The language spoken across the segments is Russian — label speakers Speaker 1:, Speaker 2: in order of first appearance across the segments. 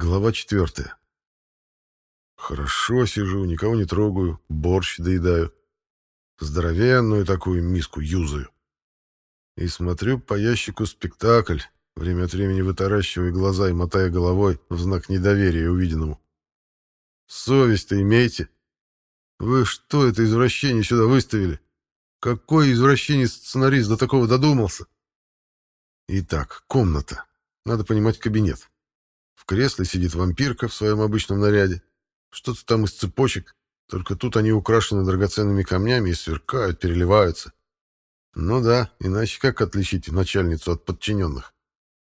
Speaker 1: Глава четвертая. Хорошо сижу, никого не трогаю, борщ доедаю. Здоровенную такую миску юзаю. И смотрю по ящику спектакль, время от времени вытаращивая глаза и мотая головой в знак недоверия увиденному. Совесть-то имейте. Вы что это извращение сюда выставили? Какой извращенец-сценарист до такого додумался? Итак, комната. Надо понимать кабинет. В кресле сидит вампирка в своем обычном наряде. Что-то там из цепочек, только тут они украшены драгоценными камнями и сверкают, переливаются. Ну да, иначе как отличить начальницу от подчиненных?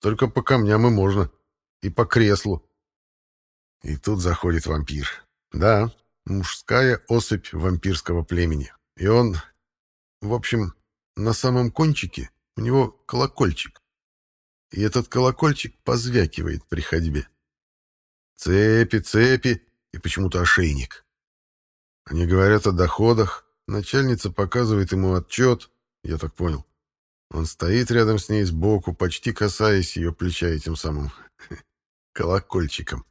Speaker 1: Только по камням и можно. И по креслу. И тут заходит вампир. Да, мужская особь вампирского племени. И он... В общем, на самом кончике у него колокольчик и этот колокольчик позвякивает при ходьбе. Цепи, цепи и почему-то ошейник. Они говорят о доходах, начальница показывает ему отчет, я так понял. Он стоит рядом с ней сбоку, почти касаясь ее плеча этим самым колокольчиком.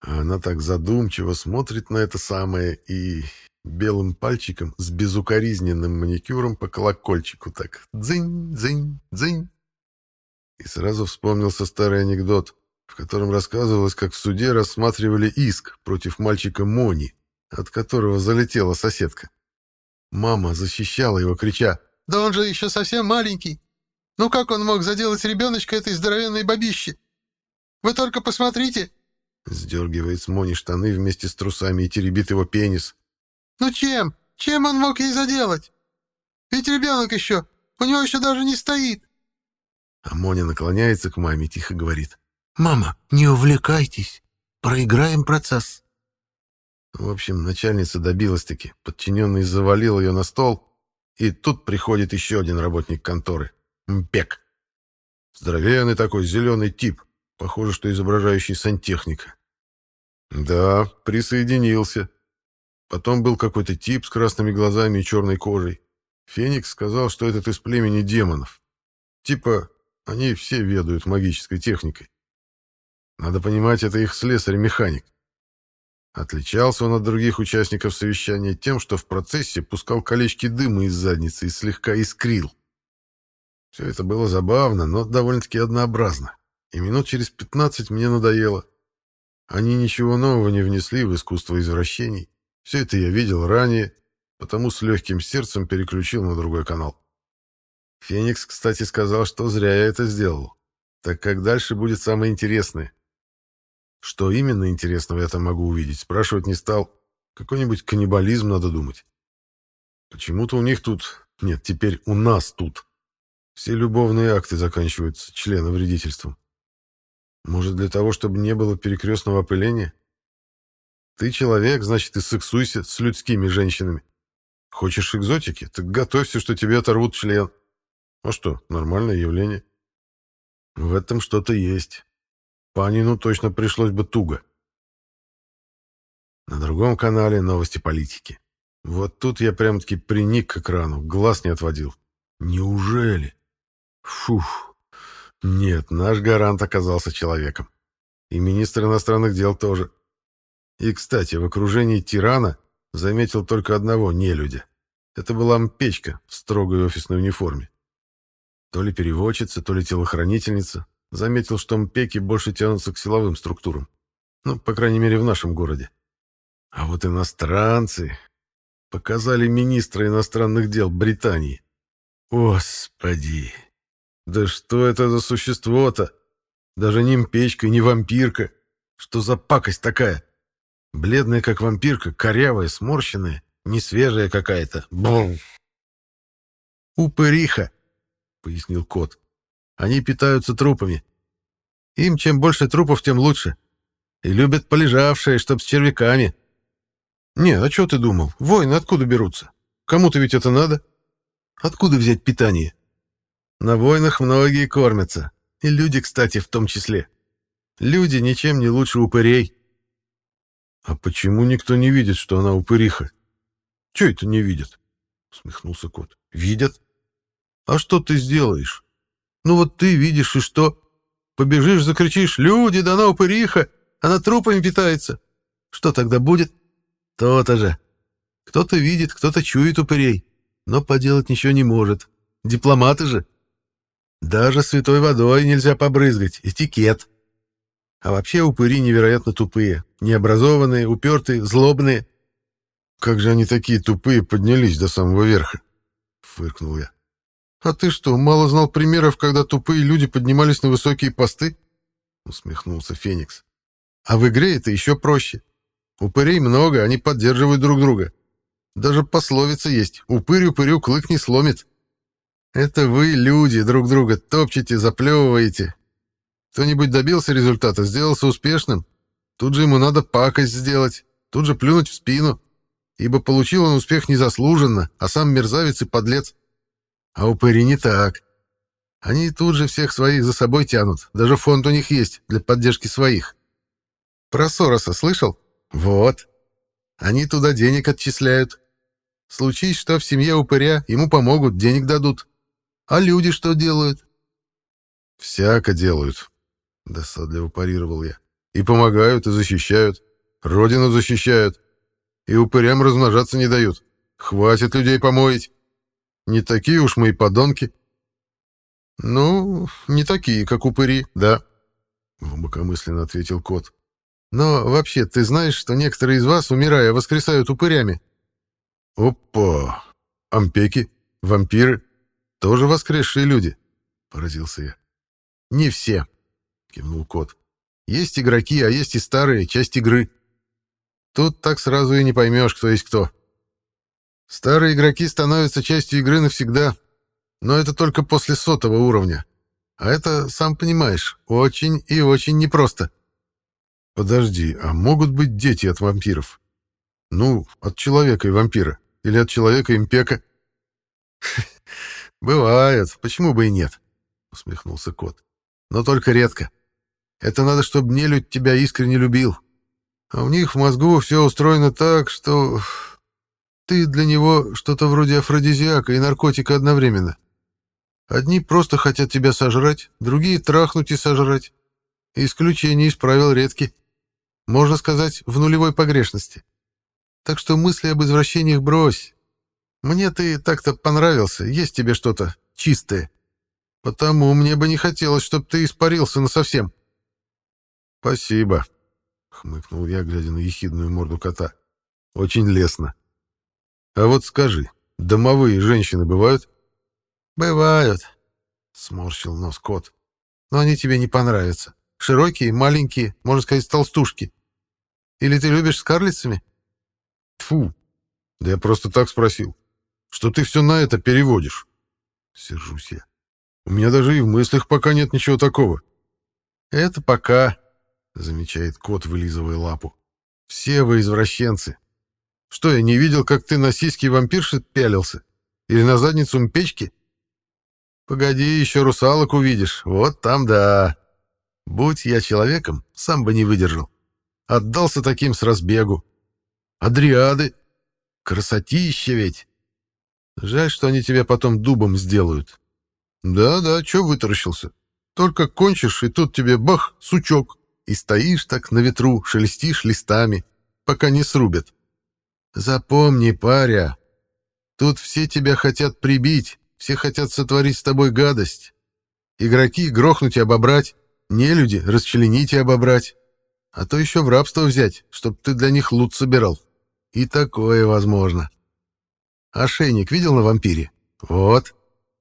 Speaker 1: А она так задумчиво смотрит на это самое и белым пальчиком с безукоризненным маникюром по колокольчику так дзынь, дзынь, дзынь. И сразу вспомнился старый анекдот, в котором рассказывалось, как в суде рассматривали иск против мальчика Мони, от которого залетела соседка. Мама защищала его, крича «Да он же еще совсем маленький! Ну как он мог заделать ребеночка этой здоровенной бабищи? Вы только посмотрите!» Сдергивает с Мони штаны вместе с трусами и теребит его пенис. «Ну чем? Чем он мог ей заделать? Ведь ребенок еще, у него еще даже не стоит!» А Моня наклоняется к маме и тихо говорит. «Мама, не увлекайтесь. Проиграем процесс». В общем, начальница добилась-таки. Подчиненный завалил ее на стол, и тут приходит еще один работник конторы. Мпек. Здоровенный такой зеленый тип, похоже, что изображающий сантехника. Да, присоединился. Потом был какой-то тип с красными глазами и черной кожей. Феникс сказал, что этот из племени демонов. Типа они все ведают магической техникой. Надо понимать, это их слесарь-механик. Отличался он от других участников совещания тем, что в процессе пускал колечки дыма из задницы и слегка искрил. Все это было забавно, но довольно-таки однообразно. И минут через пятнадцать мне надоело. Они ничего нового не внесли в искусство извращений. Все это я видел ранее, потому с легким сердцем переключил на другой канал. Феникс, кстати, сказал, что зря я это сделал, так как дальше будет самое интересное. Что именно интересного я там могу увидеть, спрашивать не стал. Какой-нибудь каннибализм надо думать. Почему-то у них тут... Нет, теперь у нас тут. Все любовные акты заканчиваются членовредительством. Может, для того, чтобы не было перекрестного опыления? Ты человек, значит, и сексуйся с людскими женщинами. Хочешь экзотики? Так готовься, что тебе оторвут член. А что, нормальное явление. В этом что-то есть. Панину точно пришлось бы туго. На другом канале новости политики. Вот тут я прям-таки приник к экрану, глаз не отводил. Неужели? Фух. Нет, наш гарант оказался человеком. И министр иностранных дел тоже. И, кстати, в окружении тирана заметил только одного нелюдя. Это была Мпечка в строгой офисной униформе. То ли переводчица, то ли телохранительница. Заметил, что МПЕКи больше тянутся к силовым структурам. Ну, по крайней мере, в нашем городе. А вот иностранцы показали министра иностранных дел Британии. Господи! Да что это за существо-то? Даже не мпечка, не вампирка. Что за пакость такая? Бледная, как вампирка, корявая, сморщенная, несвежая какая-то. Бум! Упыриха! Пояснил кот. Они питаются трупами. Им чем больше трупов, тем лучше. И любят полежавшие, чтоб с червяками. Не, а что ты думал? Войны откуда берутся? Кому-то ведь это надо. Откуда взять питание? На войнах многие кормятся. И люди, кстати, в том числе. Люди ничем не лучше упырей. А почему никто не видит, что она упыриха? Чего это не видят? Усмехнулся кот. Видят. А что ты сделаешь? Ну вот ты видишь, и что?
Speaker 2: Побежишь, закричишь «Люди, да она упыриха! Она трупами питается!» Что тогда будет? То-то же. Кто-то видит, кто-то чует упырей, но поделать ничего не может. Дипломаты же. Даже святой водой нельзя побрызгать. Этикет. А вообще упыри невероятно тупые. Необразованные, упертые, злобные.
Speaker 1: «Как же они такие тупые поднялись до самого верха?» — фыркнул я.
Speaker 2: «А ты что, мало знал примеров, когда тупые люди поднимались на высокие посты?» — усмехнулся Феникс. «А в игре это еще проще. Упырей много, они поддерживают друг друга. Даже пословица есть «упырь упырю клык не сломит». Это вы, люди, друг друга топчете, заплевываете. Кто-нибудь добился результата, сделался успешным, тут же ему надо пакость сделать, тут же плюнуть в спину, ибо получил он успех незаслуженно, а сам мерзавец и подлец. А упыри не так. Они тут же всех своих за собой тянут, даже фонд у них есть для поддержки своих. Про Сороса слышал? Вот. Они туда денег отчисляют. Случись, что в семье упыря, ему помогут, денег дадут. А люди что делают?
Speaker 1: Всяко делают, досадливо парировал я. И помогают, и защищают. Родину защищают. И упырям размножаться не дают. Хватит людей помоить. Не такие уж мы и подонки.
Speaker 2: Ну, не такие, как упыри, да, глубокомысленно ответил кот. Но вообще, ты знаешь, что некоторые из вас, умирая, воскресают упырями?
Speaker 1: Опа! Ампеки? Вампиры? Тоже воскресшие люди? Поразился я.
Speaker 2: Не все, кивнул кот. Есть игроки, а есть и старые, часть игры. Тут так сразу и не поймешь, кто есть кто. Старые игроки становятся частью игры навсегда, но это только после сотого уровня. А это, сам понимаешь, очень и очень непросто.
Speaker 1: Подожди, а могут быть дети от вампиров? Ну, от человека и вампира. Или от человека и импека?
Speaker 2: Бывает. Почему бы и нет? Усмехнулся кот. Но только редко. Это надо, чтобы нелюдь тебя искренне любил. А у них в мозгу все устроено так, что... Ты для него что-то вроде афродизиака и наркотика одновременно. Одни просто хотят тебя сожрать, другие трахнуть и сожрать. Исключения из правил редки можно сказать, в нулевой погрешности. Так что мысли об извращениях брось. Мне ты так-то понравился, есть тебе что-то чистое. Потому мне бы не хотелось, чтобы ты испарился насовсем.
Speaker 1: — Спасибо, — хмыкнул я, глядя на ехидную морду кота. — Очень лестно. — А вот скажи, домовые женщины бывают?
Speaker 2: — Бывают, — сморщил нос кот. — Но они тебе не понравятся. Широкие, маленькие, можно сказать, толстушки. Или ты любишь с карлицами?
Speaker 1: Тфу. Да я просто так спросил. Что ты все на это переводишь? Сержусь я. У меня даже и в мыслях пока нет ничего такого.
Speaker 2: Это пока, замечает кот, вылизывая лапу. Все вы извращенцы. Что, я не видел, как ты на сиськи вампирши пялился? Или на задницу печки? Погоди, еще русалок увидишь. Вот там да. Будь я человеком, сам бы не выдержал. Отдался таким с разбегу. Адриады. Красотища ведь. Жаль, что они тебя потом дубом сделают. Да-да, чё вытаращился? Только кончишь, и тут тебе бах, сучок. И стоишь так на ветру, шелестишь листами, пока не срубят. Запомни, паря, тут все тебя хотят прибить, все хотят сотворить с тобой гадость. Игроки грохнуть и обобрать, нелюди расчленить и обобрать а то еще в рабство взять, чтоб ты для них лут собирал. И такое возможно. Ошейник видел на вампире? Вот.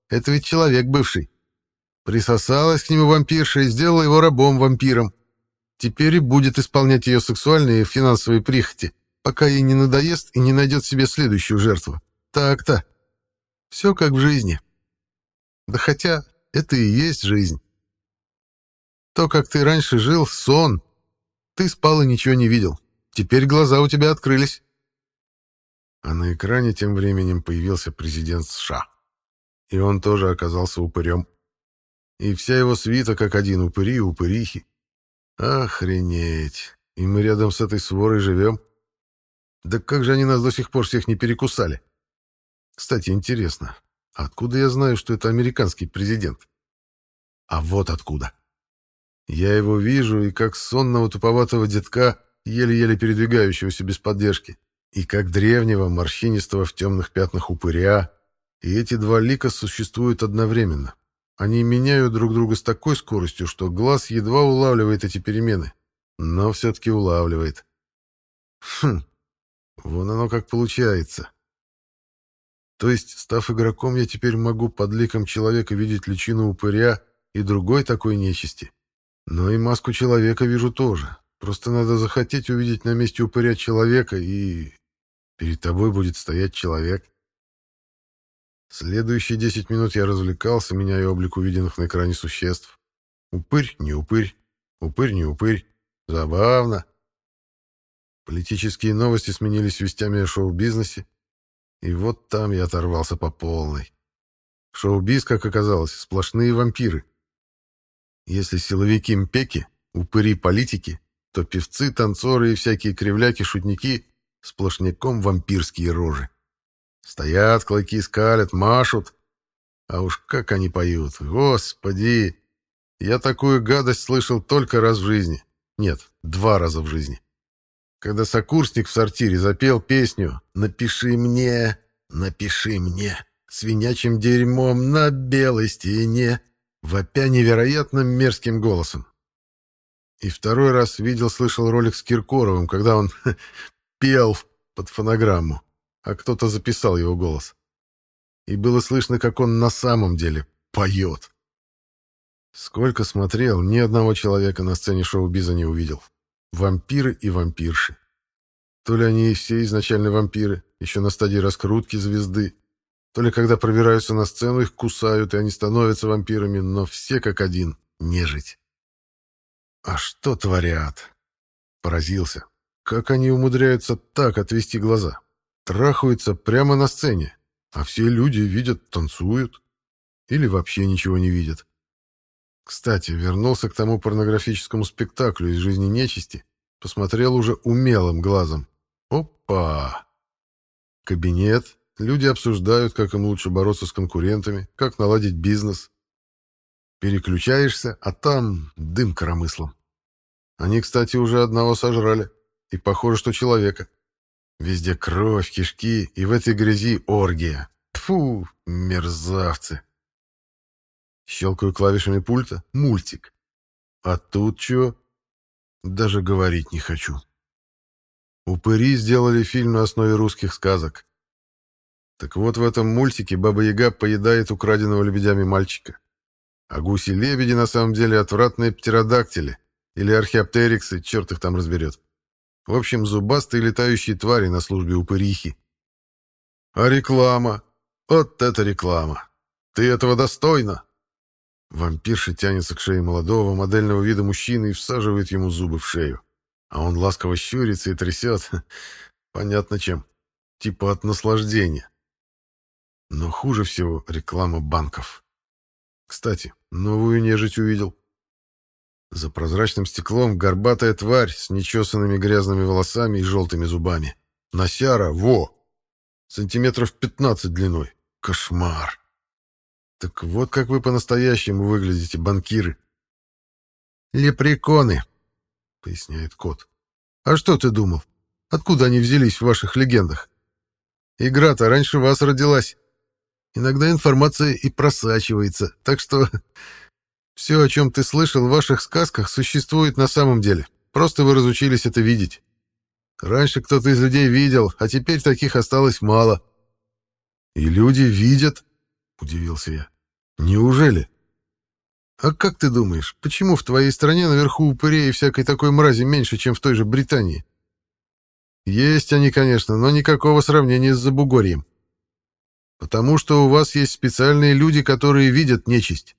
Speaker 2: Это ведь человек бывший. Присосалась к нему вампирша и сделала его рабом-вампиром. Теперь и будет исполнять ее сексуальные и финансовые прихоти, пока ей не надоест и не найдет себе следующую жертву. Так-то. Все как в жизни. Да хотя это и есть жизнь. То, как ты раньше жил, сон, ты спал и ничего не видел. Теперь глаза у тебя открылись.
Speaker 1: А на экране тем временем появился президент США. И он тоже оказался упырем. И вся его свита как один упыри и упырихи. Охренеть! И мы рядом с этой сворой живем? Да как же они нас до сих пор всех не перекусали? Кстати, интересно, откуда я знаю, что это американский президент? А вот откуда.
Speaker 2: Я его вижу и как сонного туповатого детка, еле-еле передвигающегося без поддержки, и как древнего, морщинистого в темных пятнах упыря, и эти два лика существуют одновременно. Они меняют друг друга с такой скоростью, что глаз едва улавливает эти перемены, но все-таки улавливает. Хм, вон оно как получается. То есть, став игроком, я теперь могу под ликом человека видеть личину упыря и другой такой нечисти. Но и маску человека вижу тоже. Просто надо захотеть увидеть на месте упыря человека, и перед тобой будет стоять человек. Следующие десять минут я развлекался, меняя облик увиденных на экране существ. Упырь, не упырь, упырь, не упырь. Забавно. Политические новости сменились вестями о шоу-бизнесе, и вот там я оторвался по полной. Шоу-биз, как оказалось, сплошные вампиры. Если силовики мпеки, упыри-политики, то певцы, танцоры и всякие кривляки-шутники сплошняком вампирские рожи. Стоят, клыки скалят, машут. А уж как они поют, господи! Я такую гадость слышал только раз в жизни. Нет, два раза в жизни. Когда сокурсник в сортире запел песню «Напиши мне, напиши мне, свинячим дерьмом на белой стене», вопя невероятно мерзким голосом. И второй раз видел-слышал ролик с Киркоровым, когда он пел под фонограмму а кто-то записал его голос. И было слышно, как он на самом деле поет. Сколько смотрел, ни одного человека на сцене шоу-биза не увидел. Вампиры и вампирши. То ли они все изначально вампиры, еще на стадии раскрутки звезды, то ли когда пробираются на сцену, их кусают, и они становятся вампирами, но все как один — нежить. А что творят? Поразился. Как они умудряются так отвести глаза? трахаются прямо на сцене, а все люди видят, танцуют. Или вообще ничего не видят. Кстати, вернулся к тому порнографическому спектаклю из жизни нечисти, посмотрел уже умелым глазом. Опа! Кабинет. Люди обсуждают, как им лучше бороться с конкурентами, как наладить бизнес. Переключаешься, а там дым коромыслом. Они, кстати, уже одного сожрали. И похоже, что человека. Везде кровь, кишки, и в этой грязи оргия. Тфу, мерзавцы. Щелкаю клавишами пульта. Мультик. А тут что? Даже говорить не хочу. Упыри сделали фильм на основе русских сказок. Так вот в этом мультике Баба-Яга поедает украденного лебедями мальчика. А гуси-лебеди на самом деле отвратные птеродактили или археоптериксы, черт их там разберет. В общем, зубастые летающие твари на службе упырихи. А реклама? Вот это реклама! Ты этого достойна! Вампирша тянется к шее молодого модельного вида мужчины и всаживает ему зубы в шею. А он ласково щурится и трясет. Понятно чем. Типа от наслаждения. Но хуже всего реклама банков. Кстати, новую нежить увидел. За прозрачным стеклом горбатая тварь с нечесанными грязными волосами и желтыми зубами. Носяра, во! Сантиметров пятнадцать длиной. Кошмар! Так вот как вы по-настоящему выглядите, банкиры. Лепреконы, поясняет кот. А что ты думал? Откуда они взялись в ваших легендах? Игра-то раньше вас родилась. Иногда информация и просачивается, так что все, о чем ты слышал в ваших сказках, существует на самом деле. Просто вы разучились это видеть. Раньше кто-то из людей видел, а теперь таких осталось мало. И люди видят, удивился я. Неужели? А как ты думаешь, почему в твоей стране наверху упырей и всякой такой мрази меньше, чем в той же Британии? Есть они, конечно, но никакого сравнения с Забугорьем. Потому что у вас есть специальные люди, которые видят нечисть.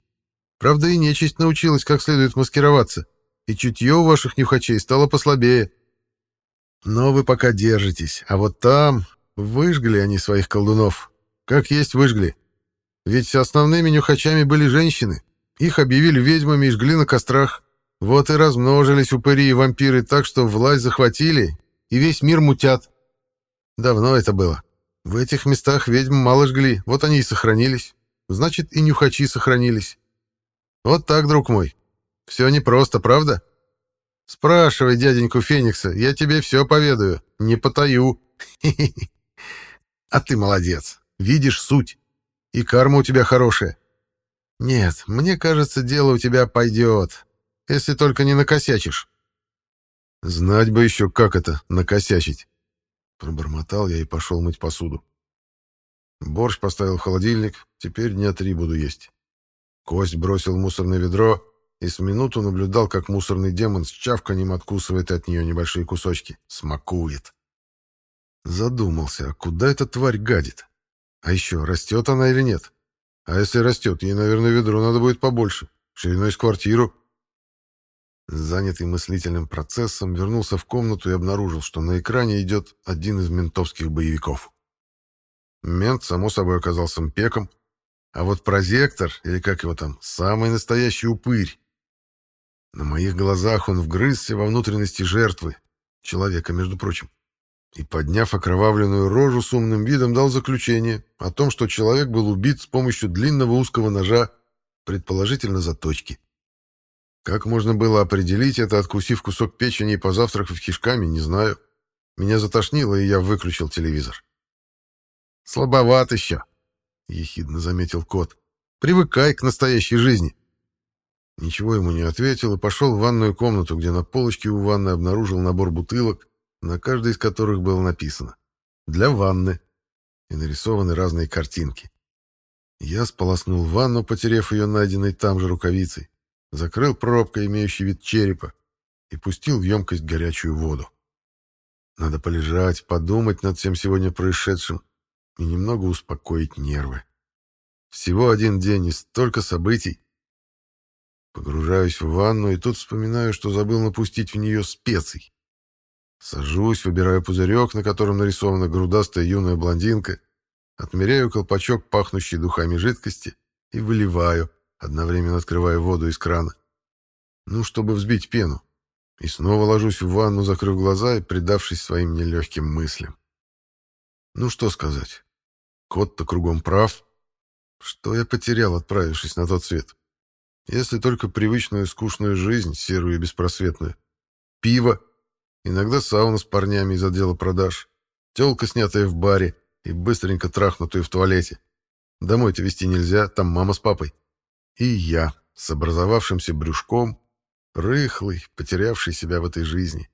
Speaker 2: Правда, и нечисть научилась как следует маскироваться, и чутье у ваших нюхачей стало послабее. Но вы пока держитесь, а вот там выжгли они своих колдунов. Как есть выжгли. Ведь основными нюхачами были женщины. Их объявили ведьмами и жгли на кострах. Вот и размножились упыри и вампиры так, что власть захватили, и весь мир мутят. Давно это было. В этих местах ведьм мало жгли, вот они и сохранились. Значит, и нюхачи сохранились. Вот так, друг мой. Все непросто, правда? Спрашивай дяденьку Феникса, я тебе все поведаю, не потаю. А ты молодец, видишь суть. И карма у тебя хорошая. Нет, мне кажется, дело у тебя пойдет, если только не накосячишь. Знать бы еще, как это, накосячить. Пробормотал я и пошел мыть посуду. Борщ поставил в холодильник, теперь дня три буду есть. Кость бросил мусорное ведро и с минуту наблюдал, как мусорный демон с чавканием откусывает от нее небольшие кусочки. Смакует. Задумался, а куда эта тварь гадит? А еще, растет она или нет? А если растет, ей, наверное, ведро надо будет побольше, шириной с квартиру. Занятый мыслительным процессом, вернулся в комнату и обнаружил, что на экране идет один из ментовских боевиков. Мент, само собой, оказался мпеком, а вот прозектор, или как его там, самый настоящий упырь. На моих глазах он вгрызся во внутренности жертвы, человека, между прочим и, подняв окровавленную рожу с умным видом, дал заключение о том, что человек был убит с помощью длинного узкого ножа, предположительно заточки. Как можно было определить это, откусив кусок печени и позавтракав кишками, не знаю. Меня затошнило, и я выключил телевизор. «Слабоват еще», — ехидно заметил кот. «Привыкай к настоящей жизни». Ничего ему не ответил и пошел в ванную комнату, где на полочке у ванны обнаружил набор бутылок, на каждой из которых было написано «Для ванны» и нарисованы разные картинки. Я сполоснул ванну, потерев ее найденной там же рукавицей, закрыл пробкой, имеющей вид черепа, и пустил в емкость горячую воду. Надо полежать, подумать над всем сегодня происшедшим и немного успокоить нервы. Всего один день и столько событий. Погружаюсь в ванну и тут вспоминаю, что забыл напустить в нее специй. Сажусь, выбираю пузырек, на котором нарисована грудастая юная блондинка, отмеряю колпачок, пахнущий духами жидкости, и выливаю, одновременно открывая воду из крана. Ну, чтобы взбить пену. И снова ложусь в ванну, закрыв глаза и предавшись своим нелегким мыслям. Ну, что сказать. Кот-то кругом прав. Что я потерял, отправившись на тот свет? Если только привычную скучную жизнь, серую и беспросветную. Пиво, Иногда сауна с парнями из отдела продаж. Телка, снятая в баре и быстренько трахнутая в туалете. Домой-то везти нельзя, там мама с папой. И я, с образовавшимся брюшком, рыхлый, потерявший себя в этой жизни.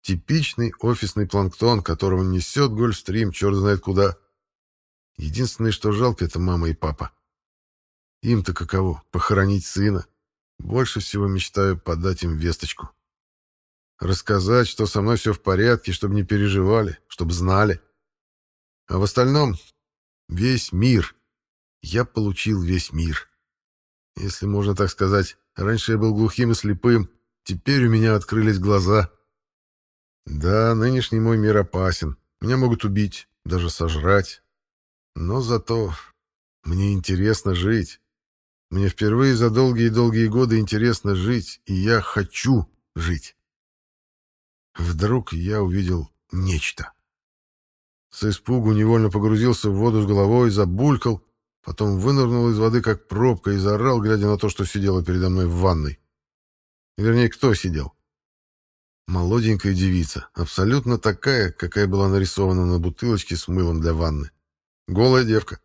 Speaker 2: Типичный офисный планктон, которого несет Гольфстрим черт знает куда. Единственное, что жалко, это мама и папа. Им-то каково, похоронить сына. Больше всего мечтаю подать им весточку. Рассказать, что со мной все в порядке, чтобы не переживали, чтобы знали. А в остальном весь мир. Я получил весь мир. Если можно так сказать, раньше я был глухим и слепым, теперь у меня открылись глаза. Да, нынешний мой мир опасен. Меня могут убить, даже сожрать. Но зато мне интересно жить. Мне впервые за долгие-долгие годы интересно жить, и я хочу жить. Вдруг я увидел нечто. С испугу невольно погрузился в воду с головой, забулькал, потом вынырнул из воды, как пробка, и заорал, глядя на то, что сидело передо мной в ванной. Вернее, кто сидел? Молоденькая девица, абсолютно такая, какая была нарисована на бутылочке с мылом для ванны. Голая девка.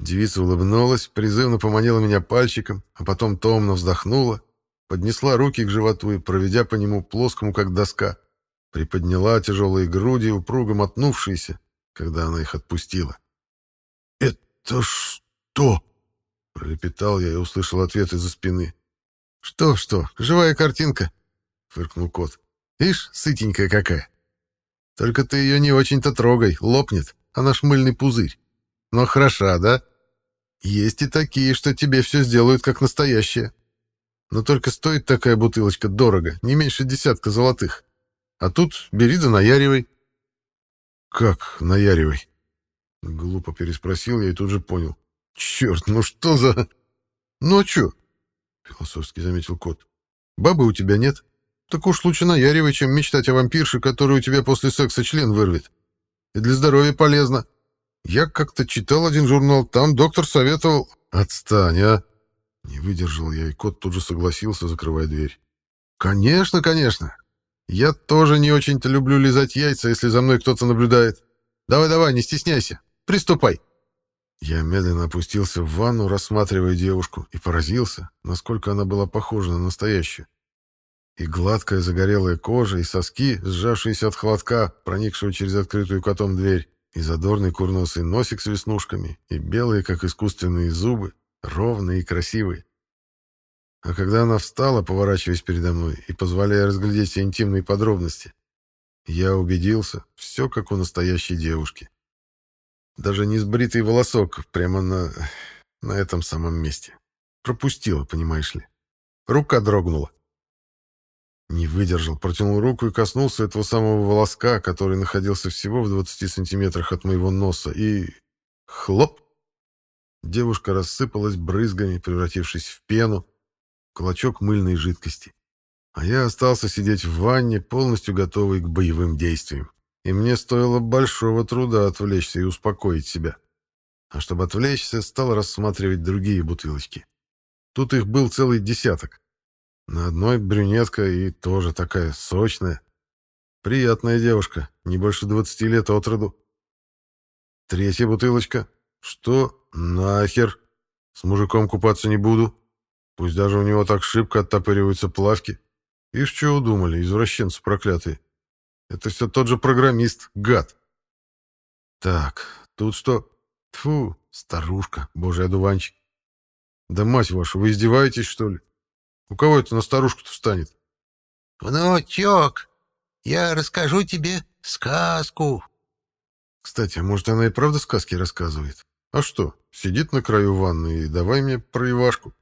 Speaker 2: Девица улыбнулась, призывно поманила меня пальчиком, а потом томно вздохнула поднесла руки к животу и, проведя по нему плоскому, как доска, приподняла тяжелые груди, упруго мотнувшиеся, когда она их отпустила. «Это что?» — пролепетал я и услышал ответ из-за спины. «Что-что, живая картинка?» — фыркнул кот. «Ишь, сытенькая какая. Только ты ее не очень-то трогай, лопнет, она шмыльный пузырь. Но хороша, да? Есть и такие, что тебе все сделают как настоящее. Но только стоит такая бутылочка дорого, не меньше десятка золотых. А тут бери да наяривай. Как наяривай? Глупо переспросил я и тут же понял. Черт, ну что за... Ну чё? Философски заметил кот. Бабы у тебя нет? Так уж лучше наяривай, чем мечтать о вампирше, который у тебя после секса член вырвет. И для здоровья полезно. Я как-то читал один журнал, там доктор советовал... Отстань, а?
Speaker 1: Не выдержал я, и кот тут же согласился, закрывая дверь.
Speaker 2: «Конечно, конечно. Я тоже не очень-то люблю лизать яйца, если за мной кто-то наблюдает. Давай-давай, не стесняйся. Приступай». Я медленно опустился в ванну, рассматривая девушку, и поразился, насколько она была похожа на настоящую. И гладкая загорелая кожа, и соски, сжавшиеся от холодка, проникшего через открытую котом дверь, и задорный курносый носик с веснушками, и белые, как искусственные зубы, ровные и красивые. А когда она встала, поворачиваясь передо мной и позволяя разглядеть все интимные подробности, я убедился, все как у настоящей девушки. Даже не сбритый волосок прямо на... на этом самом месте. Пропустила, понимаешь ли. Рука дрогнула. Не выдержал, протянул руку и коснулся этого самого волоска, который находился всего в 20 сантиметрах от моего носа, и... Хлоп! Девушка рассыпалась брызгами, превратившись в пену, клочок мыльной жидкости. А я остался сидеть в ванне, полностью готовый к боевым действиям и мне стоило большого труда отвлечься и успокоить себя. А чтобы отвлечься, стал рассматривать другие бутылочки. Тут их был целый десяток. На одной брюнетка и тоже такая сочная. Приятная девушка, не больше двадцати лет от роду. Третья бутылочка. Что? Нахер? С мужиком купаться не буду. Пусть даже у него так шибко оттопыриваются плавки. Ишь, что удумали, извращенцы проклятые. Это все тот же программист, гад. Так, тут что? Тфу, старушка, божий одуванчик. Да мать ваша, вы издеваетесь, что ли? У кого это на старушку-то встанет?
Speaker 3: Внучок, я расскажу тебе сказку.
Speaker 2: Кстати, а может, она и правда сказки рассказывает? А что, сидит на краю ванны и давай мне про Ивашку.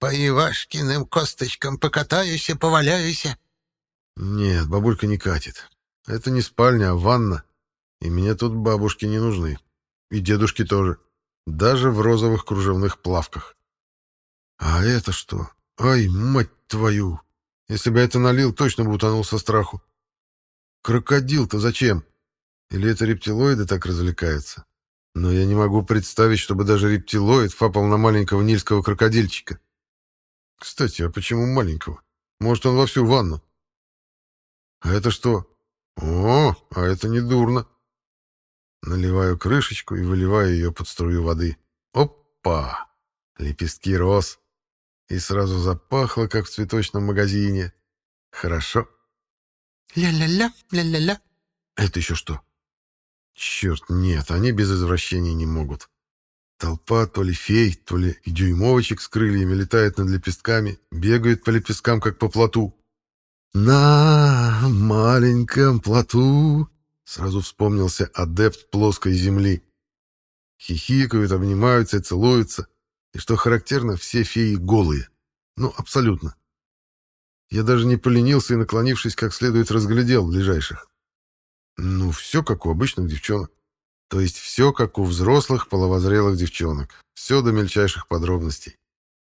Speaker 3: По Ивашкиным косточкам покатаюсь и поваляюсь.
Speaker 2: Нет, бабулька не катит. Это не спальня, а ванна. И мне тут бабушки не нужны. И дедушки тоже. Даже в розовых кружевных плавках. А это что? Ай, мать твою! Если бы я это налил, точно бы утонул со страху. Крокодил-то зачем? Или это рептилоиды так развлекаются? Но я не могу представить, чтобы даже рептилоид фапал на маленького нильского крокодильчика. Кстати, а почему маленького? Может, он во всю ванну? А это что? О, а это не дурно. Наливаю крышечку и выливаю ее под струю воды. Опа! Лепестки роз. И сразу запахло, как в цветочном магазине. Хорошо.
Speaker 3: Ля-ля-ля, ля-ля-ля.
Speaker 2: Это еще что? Черт, нет, они без извращений не могут. Толпа то ли фей, то ли и дюймовочек с крыльями летает над лепестками, бегает по лепесткам, как по плоту. «На маленьком плоту!» Сразу вспомнился адепт плоской земли. Хихикают, обнимаются и целуются. И что характерно, все феи голые. Ну, абсолютно. Я даже не поленился и, наклонившись, как следует разглядел ближайших. Ну, все как у обычных девчонок. То есть все как у взрослых половозрелых девчонок. Все до мельчайших подробностей.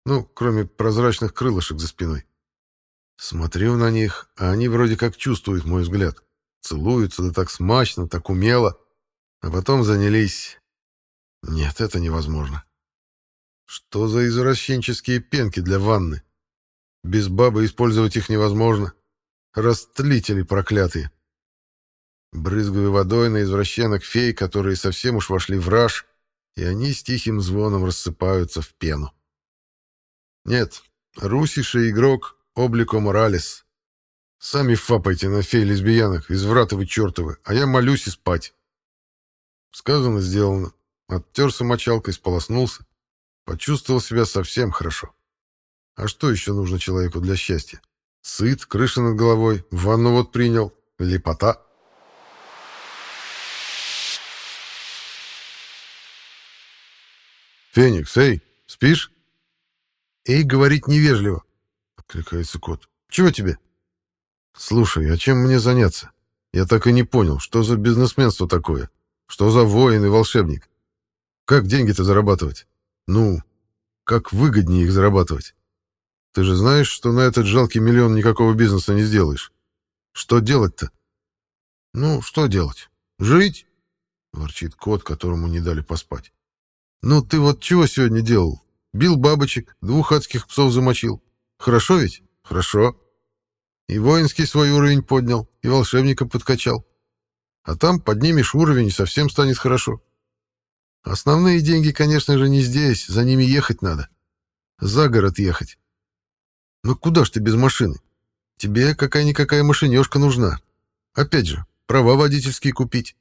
Speaker 2: Ну, кроме прозрачных крылышек за спиной. Смотрю на них, а они вроде как чувствуют мой взгляд. Целуются да так смачно, так умело. А потом занялись... Нет, это невозможно. Что за извращенческие пенки для ванны? Без бабы использовать их невозможно. Растлители проклятые. Брызгаю водой на извращенок фей, которые совсем уж вошли в раж, и они с тихим звоном рассыпаются в пену. Нет, русиша игрок облико моралес. Сами фапайте на фей лесбиянок, извраты вы чертовы, а я молюсь и спать. Сказано, сделано. Оттерся мочалкой, сполоснулся. Почувствовал себя совсем хорошо. А что еще нужно человеку для счастья? Сыт, крыша над головой, ванну вот принял, лепота. «Феникс, эй, спишь?» «Эй, говорить невежливо откликается кот. «Чего тебе?» «Слушай, а чем мне заняться? Я так и не понял, что за бизнесменство такое? Что за воин и волшебник? Как деньги-то зарабатывать? Ну, как выгоднее их зарабатывать? Ты же знаешь, что на этот жалкий миллион никакого бизнеса не сделаешь. Что делать-то?» «Ну, что делать? Жить?» — ворчит кот, которому не дали поспать. «Ну, ты вот чего сегодня делал? бил бабочек, двух адских псов замочил. Хорошо ведь? Хорошо. И воинский свой уровень поднял, и волшебника подкачал. А там поднимешь уровень, и совсем станет хорошо. Основные деньги, конечно же, не здесь, за ними ехать надо. За город ехать. Но куда ж ты без машины? Тебе какая-никакая машинёшка нужна. Опять же, права водительские купить.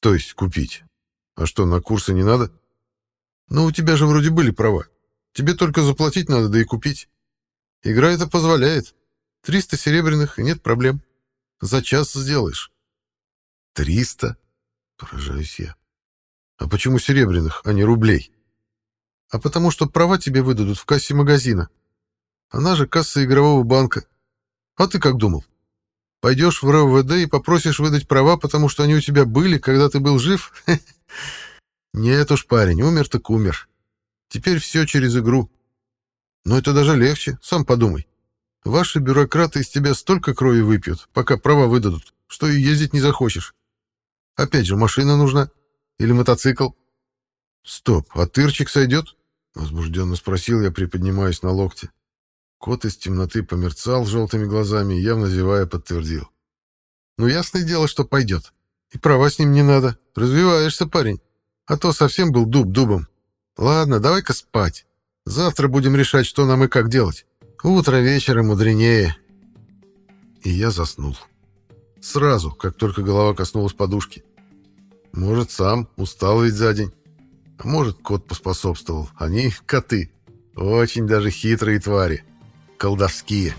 Speaker 2: То есть купить. А что, на курсы не надо? Ну, у тебя же вроде были права. Тебе только заплатить надо, да и купить. Игра это позволяет. Триста серебряных, и нет проблем. За час сделаешь. Триста? Поражаюсь я. А почему серебряных, а не рублей? А потому что права тебе выдадут в кассе магазина. Она же касса игрового банка. А ты как думал? Пойдешь в РВД и попросишь выдать права, потому что они у тебя были, когда ты был жив? Нет уж, парень, умер так умер. Теперь все через игру. Но это даже легче, сам подумай. Ваши бюрократы из тебя столько крови выпьют, пока права выдадут, что и ездить не захочешь. Опять же, машина нужна. Или мотоцикл. Стоп, а тырчик сойдет? Возбужденно спросил я, приподнимаясь на локте. Кот из темноты померцал желтыми глазами и, явно зевая, подтвердил. «Ну, ясное дело, что пойдет. И права с ним не надо. Развиваешься, парень. А то совсем был дуб дубом. Ладно, давай-ка спать. Завтра будем решать, что нам и как делать. Утро вечера мудренее». И я заснул. Сразу, как только голова коснулась подушки. Может, сам устал ведь за день. А может, кот поспособствовал. Они, коты, очень даже хитрые твари колдовские.